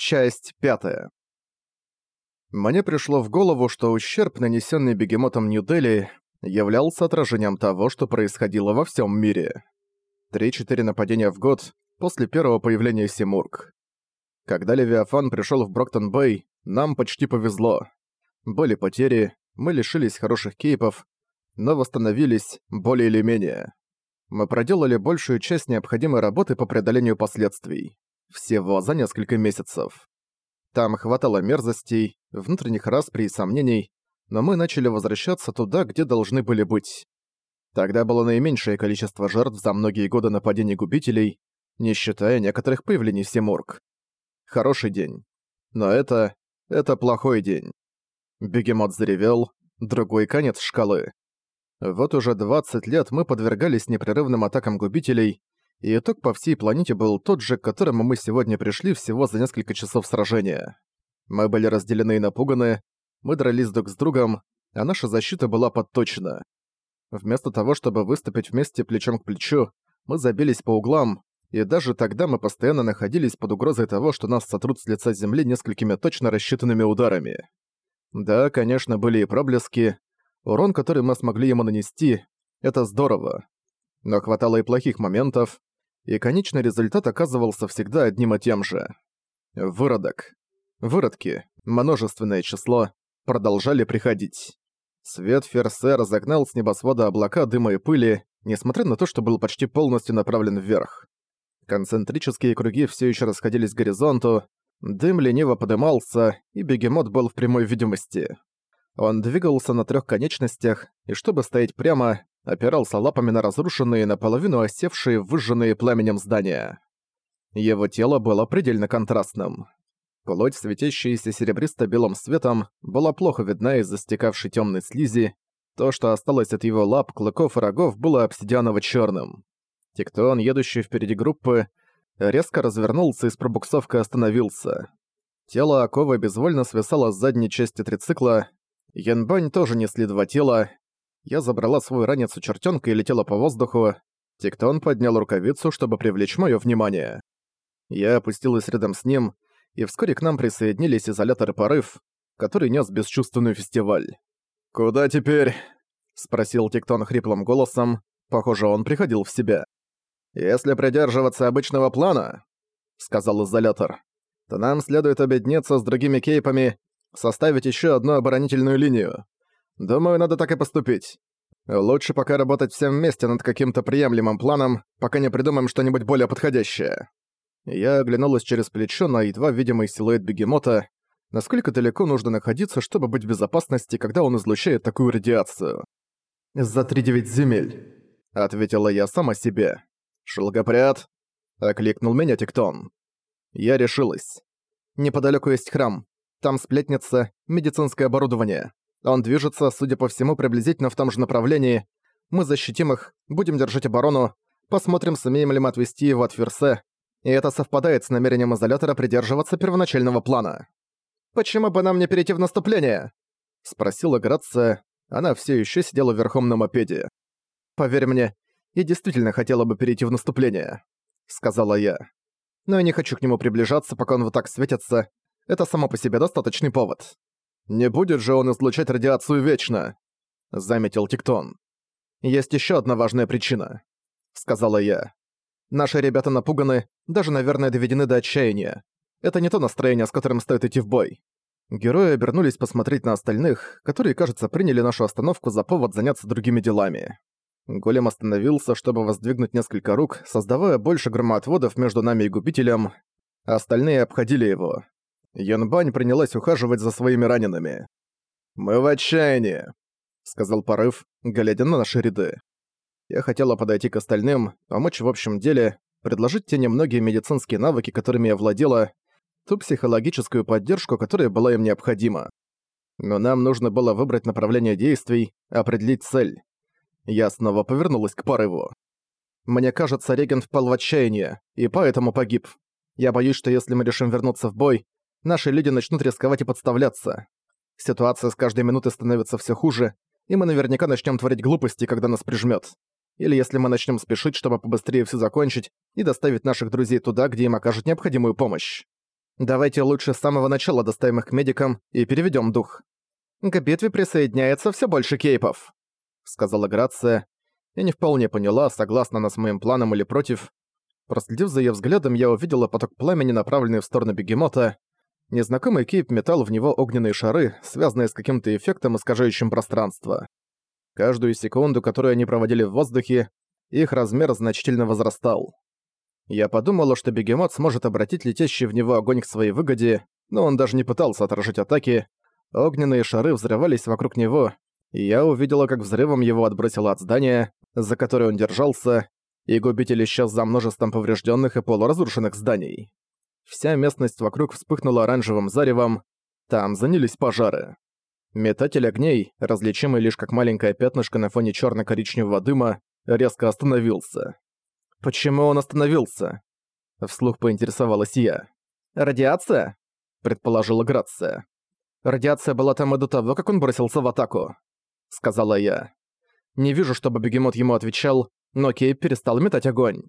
Часть пятая. Мне пришло в голову, что ущерб, нанесенный бегемотом Нью-Дели, являлся отражением того, что происходило во всем мире. Три-четыре нападения в год после первого появления Симург. Когда Левиафан пришел в Броктон-Бэй, нам почти повезло. Были потери, мы лишились хороших кейпов, но восстановились более или менее. Мы проделали большую часть необходимой работы по преодолению последствий. Всего за несколько месяцев. Там хватало мерзостей, внутренних распри и сомнений, но мы начали возвращаться туда, где должны были быть. Тогда было наименьшее количество жертв за многие годы нападений губителей, не считая некоторых появлений Симург. Хороший день. Но это... это плохой день. Бегемот заревел, другой конец шкалы. Вот уже 20 лет мы подвергались непрерывным атакам губителей, и итог по всей планете был тот же, к которому мы сегодня пришли всего за несколько часов сражения. Мы были разделены и напуганы, мы дрались друг с другом, а наша защита была подточена. Вместо того, чтобы выступить вместе плечом к плечу, мы забились по углам, и даже тогда мы постоянно находились под угрозой того, что нас сотрут с лица земли несколькими точно рассчитанными ударами. Да, конечно, были и проблески. Урон, который мы смогли ему нанести, это здорово. Но хватало и плохих моментов, и конечный результат оказывался всегда одним и тем же. Выродок. Выродки, множественное число, продолжали приходить. Свет Ферсе разогнал с небосвода облака дыма и пыли, несмотря на то, что был почти полностью направлен вверх. Концентрические круги все еще расходились к горизонту, дым лениво подымался, и бегемот был в прямой видимости. Он двигался на трех конечностях, и чтобы стоять прямо, опирался лапами на разрушенные, наполовину осевшие, выжженные пламенем здания. Его тело было предельно контрастным. Плоть, светящаяся серебристо-белым светом, была плохо видна из-за стекавшей темной слизи. То, что осталось от его лап, клыков и рогов, было обсидианово-черным. Тектон, едущий впереди группы, резко развернулся и с пробуксовкой остановился. Тело Акова безвольно свисало с задней части трицикла. Янбань тоже несли два тела, я забрала свой ранец у чертенка и летела по воздуху. Тектон поднял рукавицу, чтобы привлечь мое внимание. Я опустилась рядом с ним, и вскоре к нам присоединились изолятор «Порыв», который нес бесчувственную фестиваль. «Куда теперь?» — спросил Тектон хриплым голосом. Похоже, он приходил в себя. «Если придерживаться обычного плана», — сказал изолятор, — «то нам следует объединиться с другими кейпами, составить еще одну оборонительную линию. Думаю, надо так и поступить. Лучше пока работать всем вместе над каким-то приемлемым планом, пока не придумаем что-нибудь более подходящее. Я оглянулась через плечо на едва видимый силуэт бегемота. Насколько далеко нужно находиться, чтобы быть в безопасности, когда он излучает такую радиацию? «За три девять земель», — ответила я сама себе. «Шелгопряд», — окликнул меня Тектон. Я решилась. Неподалеку есть храм. Там сплетница, медицинское оборудование. Он движется, судя по всему, приблизительно в том же направлении. Мы защитим их, будем держать оборону, посмотрим, сумеем ли мы отвести его от Ферсе. И это совпадает с намерением изолятора придерживаться первоначального плана. «Почему бы нам не перейти в наступление?» — спросила Грация. Она все еще сидела верхом на мопеде. «Поверь мне, я действительно хотела бы перейти в наступление», — сказала я. «Но я не хочу к нему приближаться, пока он вот так светится. Это само по себе достаточный повод». «Не будет же он излучать радиацию вечно», — заметил Тиктон. «Есть еще одна важная причина», — сказала я. «Наши ребята напуганы, даже, наверное, доведены до отчаяния. Это не то настроение, с которым стоит идти в бой». Герои обернулись посмотреть на остальных, которые, кажется, приняли нашу остановку за повод заняться другими делами. Голем остановился, чтобы воздвигнуть несколько рук, создавая больше громоотводов между нами и губителем. Остальные обходили его. Янбань принялась ухаживать за своими ранеными. «Мы в отчаянии», — сказал Порыв, глядя на наши ряды. Я хотела подойти к остальным, помочь в общем деле, предложить те немногие медицинские навыки, которыми я владела, ту психологическую поддержку, которая была им необходима. Но нам нужно было выбрать направление действий, определить цель. Я снова повернулась к порыву. Мне кажется, регент впал в отчаяние, и поэтому погиб. Я боюсь, что если мы решим вернуться в бой, наши люди начнут рисковать и подставляться. Ситуация с каждой минутой становится все хуже, и мы наверняка начнем творить глупости, когда нас прижмет. Или если мы начнем спешить, чтобы побыстрее все закончить и доставить наших друзей туда, где им окажут необходимую помощь. Давайте лучше с самого начала доставим их к медикам и переведем дух. К битве присоединяется все больше кейпов», — сказала Грация. Я не вполне поняла, согласна она с моим планом или против. Проследив за ее взглядом, я увидела поток пламени, направленный в сторону бегемота. Незнакомый кейп метал в него огненные шары, связанные с каким-то эффектом, искажающим пространство. Каждую секунду, которую они проводили в воздухе, их размер значительно возрастал. Я подумала, что бегемот сможет обратить летящий в него огонь к своей выгоде, но он даже не пытался отражать атаки. Огненные шары взрывались вокруг него, и я увидела, как взрывом его отбросило от здания, за которое он держался, и губитель исчез за множеством поврежденных и полуразрушенных зданий. Вся местность вокруг вспыхнула оранжевым заревом, там занялись пожары. Метатель огней, различимый лишь как маленькое пятнышко на фоне черно коричневого дыма, резко остановился. «Почему он остановился?» Вслух поинтересовалась я. «Радиация?» — предположила Грация. «Радиация была там и до того, как он бросился в атаку», — сказала я. Не вижу, чтобы бегемот ему отвечал, но Кейп перестал метать огонь.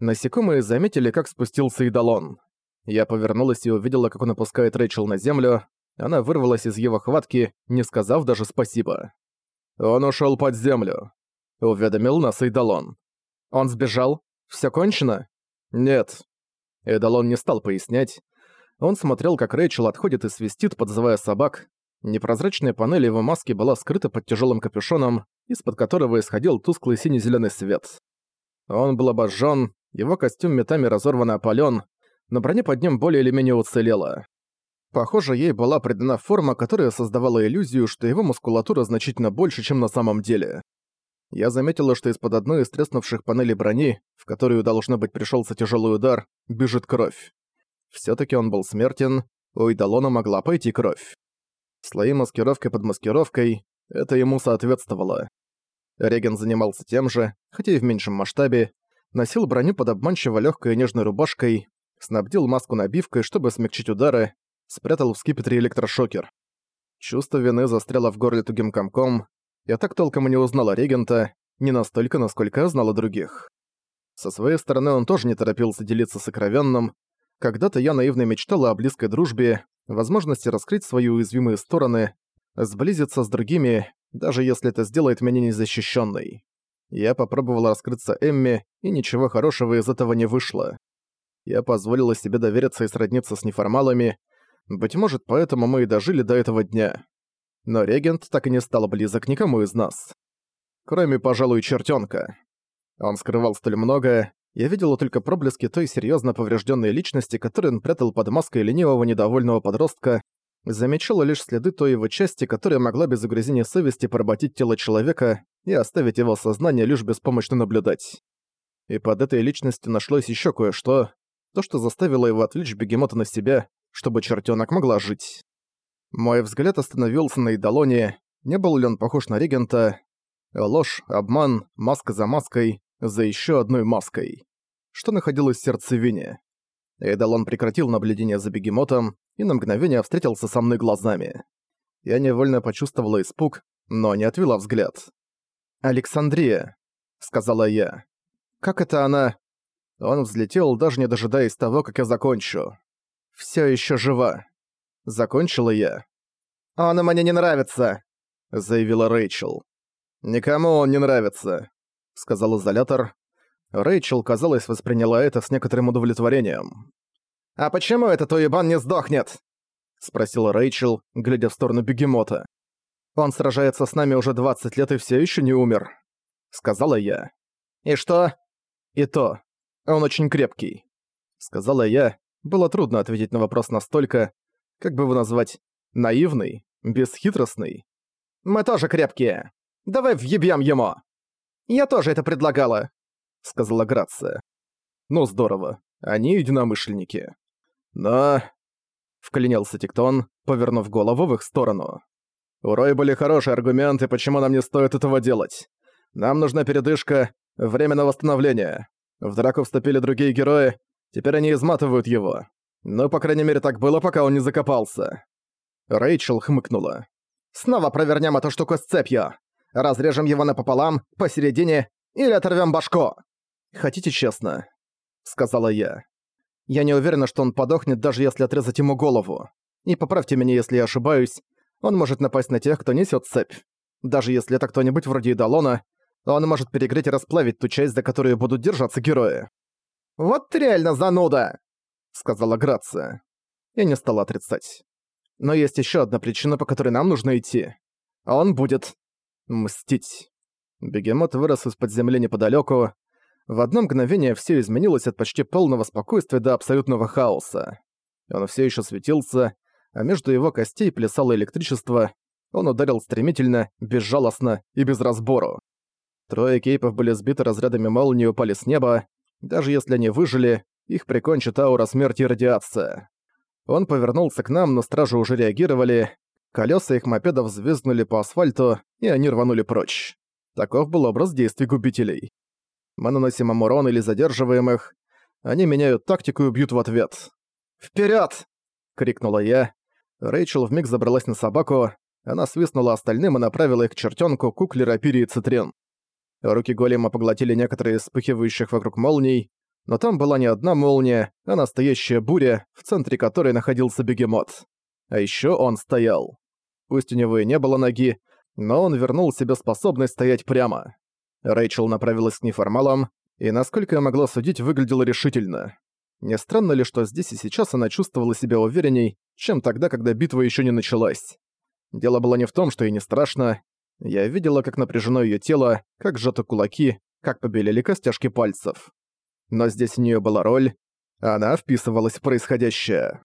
Насекомые заметили, как спустился идолон. Я повернулась и увидела, как он опускает Рэйчел на землю. Она вырвалась из его хватки, не сказав даже спасибо. «Он ушёл под землю», — уведомил нас Идолон. «Он сбежал? Всё кончено?» «Нет». Эдалон не стал пояснять. Он смотрел, как Рэйчел отходит и свистит, подзывая собак. Непрозрачная панель его маски была скрыта под тяжелым капюшоном, из-под которого исходил тусклый сине-зеленый свет. Он был обожжен, его костюм метами разорван и опален, но броня под ним более или менее уцелела. Похоже, ей была придана форма, которая создавала иллюзию, что его мускулатура значительно больше, чем на самом деле. Я заметила, что из-под одной из треснувших панелей брони, в которую, должно быть, пришелся тяжелый удар, бежит кровь. все таки он был смертен, у Идалона могла пойти кровь. Слои маскировки под маскировкой — это ему соответствовало. Реген занимался тем же, хотя и в меньшем масштабе, носил броню под обманчиво легкой и нежной рубашкой, снабдил маску набивкой, чтобы смягчить удары, спрятал в скипетре электрошокер. Чувство вины застряло в горле тугим комком. Я так толком и не узнала регента, не настолько, насколько знала других. Со своей стороны он тоже не торопился делиться сокровенным. Когда-то я наивно мечтала о близкой дружбе, возможности раскрыть свои уязвимые стороны, сблизиться с другими, даже если это сделает меня незащищенной. Я попробовала раскрыться Эмми, и ничего хорошего из этого не вышло. Я позволила себе довериться и сродниться с неформалами, быть может, поэтому мы и дожили до этого дня. Но регент так и не стал близок никому из нас. Кроме, пожалуй, чертенка. Он скрывал столь многое, я видела только проблески той серьезно поврежденной личности, которую он прятал под маской ленивого недовольного подростка, замечала лишь следы той его части, которая могла без угрызения совести поработить тело человека и оставить его сознание лишь беспомощно наблюдать. И под этой личностью нашлось еще кое-что, то, что заставило его отвлечь бегемота на себя, чтобы чертенок могла жить. Мой взгляд остановился на Идолоне, не был ли он похож на регента. Ложь, обман, маска за маской, за еще одной маской. Что находилось в сердцевине. Эдалон прекратил наблюдение за бегемотом и на мгновение встретился со мной глазами. Я невольно почувствовала испуг, но не отвела взгляд. «Александрия», — сказала я. «Как это она...» Он взлетел, даже не дожидаясь того, как я закончу все еще жива. Закончила я. «Он мне не нравится», — заявила Рэйчел. «Никому он не нравится», — сказал изолятор. Рэйчел, казалось, восприняла это с некоторым удовлетворением. «А почему этот уебан не сдохнет?» — спросила Рэйчел, глядя в сторону бегемота. «Он сражается с нами уже 20 лет и все еще не умер», — сказала я. «И что?» «И то. Он очень крепкий», — сказала я, было трудно ответить на вопрос настолько, как бы его назвать, наивный, бесхитростный. «Мы тоже крепкие. Давай въебьем ему!» «Я тоже это предлагала», — сказала Грация. «Ну здорово, они единомышленники». «Но...» — вклинился Тиктон, повернув голову в их сторону. «У Рой были хорошие аргументы, почему нам не стоит этого делать. Нам нужна передышка, время на восстановление. В драку вступили другие герои, Теперь они изматывают его. Но, по крайней мере, так было, пока он не закопался. Рэйчел хмыкнула. «Снова провернем эту штуку с цепью. Разрежем его напополам, посередине, или оторвем башку». «Хотите честно?» — сказала я. Я не уверена, что он подохнет, даже если отрезать ему голову. И поправьте меня, если я ошибаюсь, он может напасть на тех, кто несет цепь. Даже если это кто-нибудь вроде Идалона, он может перегреть и расплавить ту часть, за которую будут держаться герои. «Вот ты реально зануда!» — сказала Грация. Я не стала отрицать. Но есть еще одна причина, по которой нам нужно идти. Он будет... мстить. Бегемот вырос из-под земли неподалеку. В одно мгновение все изменилось от почти полного спокойствия до абсолютного хаоса. Он все еще светился, а между его костей плясало электричество. Он ударил стремительно, безжалостно и без разбору. Трое кейпов были сбиты разрядами молнии и упали с неба. Даже если они выжили, их прикончит аура смерти и радиация. Он повернулся к нам, но стражи уже реагировали. Колеса их мопедов взвизгнули по асфальту, и они рванули прочь. Таков был образ действий губителей. Мы наносим им или задерживаем их. Они меняют тактику и бьют в ответ. «Вперёд!» — крикнула я. Рэйчел вмиг забралась на собаку. Она свистнула остальным и направила их к чертёнку, кукле, рапире и цитрин. Руки голема поглотили некоторые из вспыхивающих вокруг молний, но там была не одна молния, а настоящая буря, в центре которой находился бегемот. А ещё он стоял. Пусть у него и не было ноги, но он вернул себе способность стоять прямо. Рэйчел направилась к неформалам, и, насколько я могла судить, выглядела решительно. Не странно ли, что здесь и сейчас она чувствовала себя уверенней, чем тогда, когда битва ещё не началась. Дело было не в том, что ей не страшно. Я видела, как напряжено её тело, как сжаты кулаки, как побелели костяшки пальцев. Но здесь у неё была роль, она вписывалась в происходящее.